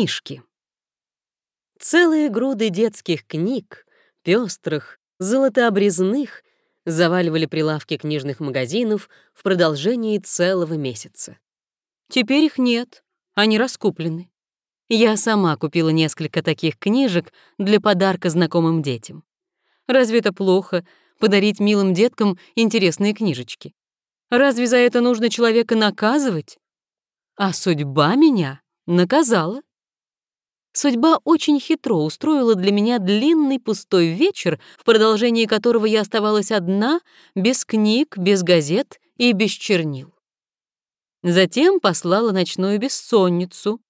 Книжки. Целые груды детских книг, пестрых, золотообрезных, заваливали прилавки книжных магазинов в продолжении целого месяца. Теперь их нет, они раскуплены. Я сама купила несколько таких книжек для подарка знакомым детям. Разве это плохо — подарить милым деткам интересные книжечки? Разве за это нужно человека наказывать? А судьба меня наказала. Судьба очень хитро устроила для меня длинный пустой вечер, в продолжении которого я оставалась одна, без книг, без газет и без чернил. Затем послала ночную бессонницу,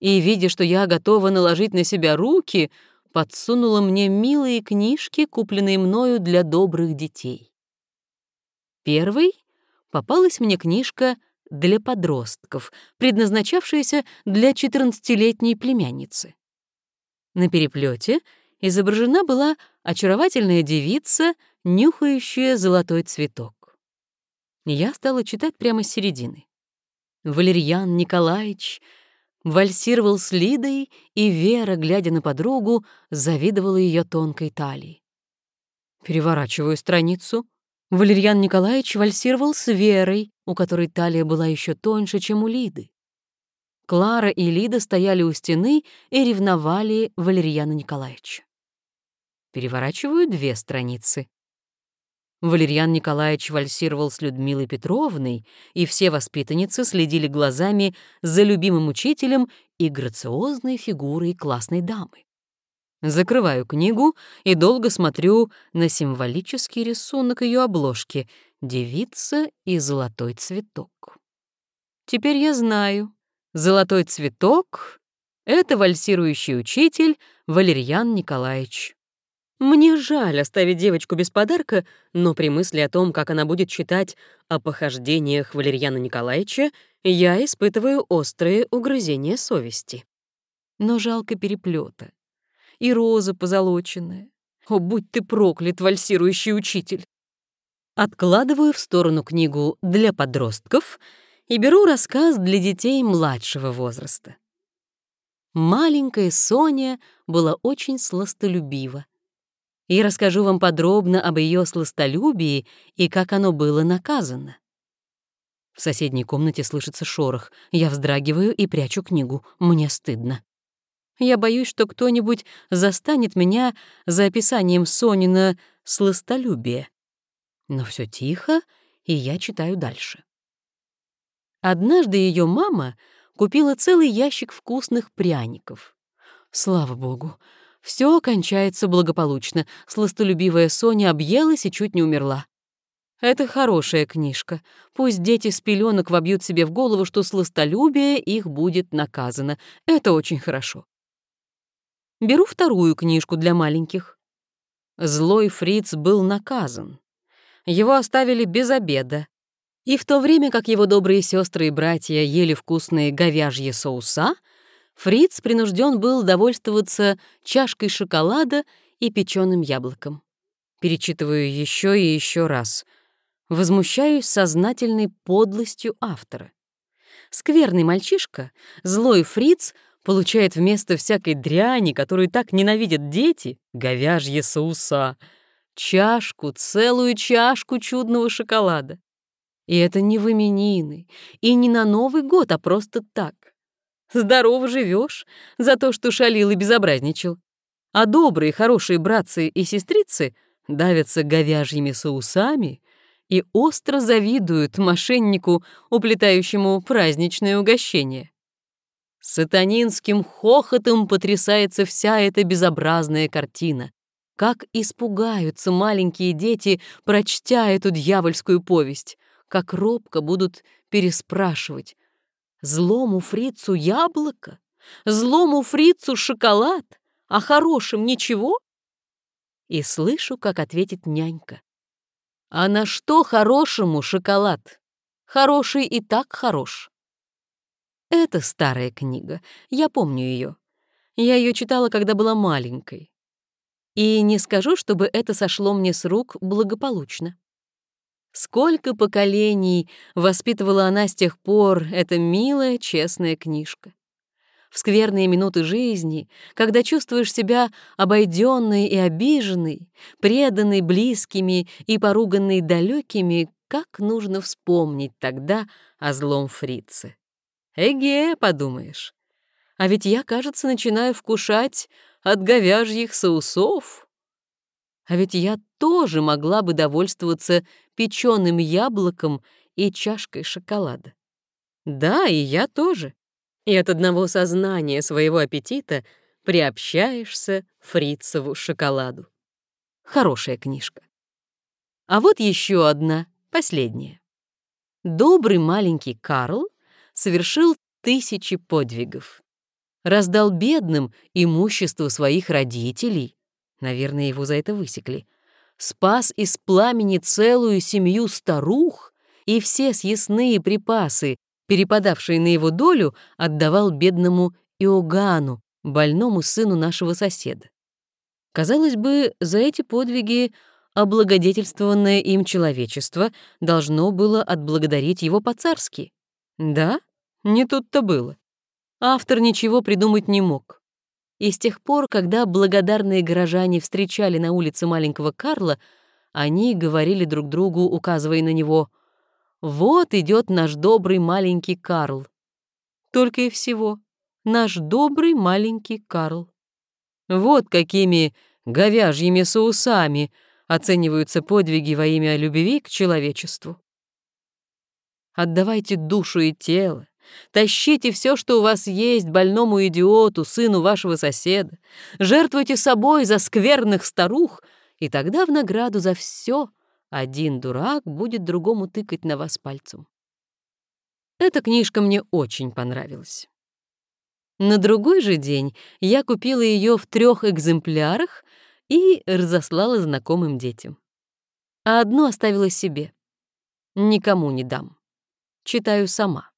и, видя, что я готова наложить на себя руки, подсунула мне милые книжки, купленные мною для добрых детей. Первой попалась мне книжка для подростков, предназначавшаяся для 14-летней племянницы. На переплете изображена была очаровательная девица, нюхающая золотой цветок. Я стала читать прямо с середины. Валерьян Николаевич вальсировал с Лидой, и Вера, глядя на подругу, завидовала ее тонкой талии. Переворачиваю страницу — Валерьян Николаевич вальсировал с Верой, у которой талия была еще тоньше, чем у Лиды. Клара и Лида стояли у стены и ревновали Валерьяна Николаевича. Переворачиваю две страницы. Валерьян Николаевич вальсировал с Людмилой Петровной, и все воспитанницы следили глазами за любимым учителем и грациозной фигурой классной дамы. Закрываю книгу и долго смотрю на символический рисунок ее обложки «Девица и золотой цветок». Теперь я знаю, золотой цветок — это вальсирующий учитель Валерьян Николаевич. Мне жаль оставить девочку без подарка, но при мысли о том, как она будет читать о похождениях Валерьяна Николаевича, я испытываю острые угрызения совести. Но жалко переплета и роза позолоченная. О, будь ты проклят, вальсирующий учитель! Откладываю в сторону книгу для подростков и беру рассказ для детей младшего возраста. Маленькая Соня была очень сластолюбива. И расскажу вам подробно об ее сластолюбии и как оно было наказано. В соседней комнате слышится шорох. Я вздрагиваю и прячу книгу. Мне стыдно. Я боюсь, что кто-нибудь застанет меня за описанием Сонина сластолюбия. Но все тихо, и я читаю дальше. Однажды ее мама купила целый ящик вкусных пряников. Слава богу, все кончается благополучно. Сластолюбивая Соня объелась и чуть не умерла. Это хорошая книжка. Пусть дети с пеленок вобьют себе в голову, что сластолюбие их будет наказано. Это очень хорошо. Беру вторую книжку для маленьких. Злой фриц был наказан. Его оставили без обеда. И в то время как его добрые сестры и братья ели вкусные говяжьи соуса, фриц принужден был довольствоваться чашкой шоколада и печеным яблоком. Перечитываю еще и еще раз. Возмущаюсь сознательной подлостью автора. Скверный мальчишка, злой фриц — получает вместо всякой дряни, которую так ненавидят дети, говяжье соуса, чашку, целую чашку чудного шоколада. И это не в именины, и не на Новый год, а просто так. Здорово живешь за то, что шалил и безобразничал. А добрые, хорошие братцы и сестрицы давятся говяжьими соусами и остро завидуют мошеннику, уплетающему праздничное угощение. Сатанинским хохотом потрясается вся эта безобразная картина. Как испугаются маленькие дети, прочтя эту дьявольскую повесть, как робко будут переспрашивать. Злому фрицу яблоко? Злому фрицу шоколад? А хорошим ничего? И слышу, как ответит нянька. А на что хорошему шоколад? Хороший и так хорош. Это старая книга, я помню ее. Я ее читала, когда была маленькой. И не скажу, чтобы это сошло мне с рук благополучно. Сколько поколений воспитывала она с тех пор, эта милая, честная книжка. в скверные минуты жизни, когда чувствуешь себя обойденной и обиженной, преданной близкими и поруганной далекими, как нужно вспомнить тогда о злом фрице. Эге, подумаешь, а ведь я, кажется, начинаю вкушать от говяжьих соусов. А ведь я тоже могла бы довольствоваться печеным яблоком и чашкой шоколада. Да, и я тоже. И от одного сознания своего аппетита приобщаешься фрицеву шоколаду. Хорошая книжка. А вот еще одна, последняя. Добрый маленький Карл совершил тысячи подвигов. Раздал бедным имущество своих родителей, наверное, его за это высекли, спас из пламени целую семью старух и все съестные припасы, перепадавшие на его долю, отдавал бедному Иоганну, больному сыну нашего соседа. Казалось бы, за эти подвиги облагодетельствованное им человечество должно было отблагодарить его по-царски. Да, не тут-то было. Автор ничего придумать не мог. И с тех пор, когда благодарные горожане встречали на улице маленького Карла, они говорили друг другу, указывая на него, вот идет наш добрый маленький Карл. Только и всего. Наш добрый маленький Карл. Вот какими говяжьими соусами оцениваются подвиги во имя любви к человечеству. Отдавайте душу и тело, тащите все, что у вас есть, больному идиоту, сыну вашего соседа, жертвуйте собой за скверных старух, и тогда в награду за все один дурак будет другому тыкать на вас пальцем. Эта книжка мне очень понравилась. На другой же день я купила ее в трех экземплярах и разослала знакомым детям. А одну оставила себе. Никому не дам. Читаю сама.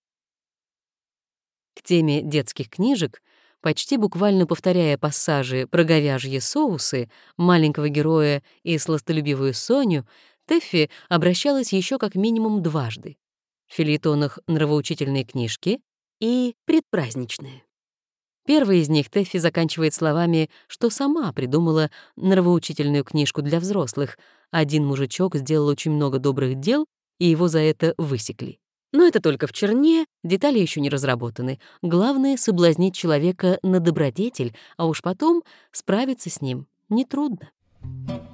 К теме детских книжек, почти буквально повторяя пассажи про говяжьи соусы, маленького героя и сластолюбивую Соню, Тэффи обращалась еще как минимум дважды. В филитонах «Нравоучительные книжки» и «Предпраздничные». Первый из них Тэффи заканчивает словами, что сама придумала нравоучительную книжку для взрослых. Один мужичок сделал очень много добрых дел, и его за это высекли. Но это только в черне, детали еще не разработаны. Главное — соблазнить человека на добродетель, а уж потом справиться с ним нетрудно. Thank